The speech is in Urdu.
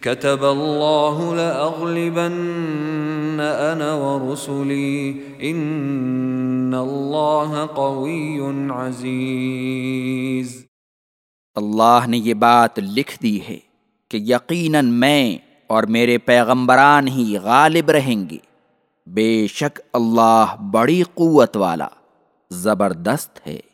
كتب الله لأغلبن أنا ورسلي إن الله قوي عزيز۔ اللہ نے یہ بات لکھ دی ہے کہ یقیناً میں اور میرے پیغمبران ہی غالب رہیں گے۔ بے شک اللہ بڑی قوت والا، زبردست ہے۔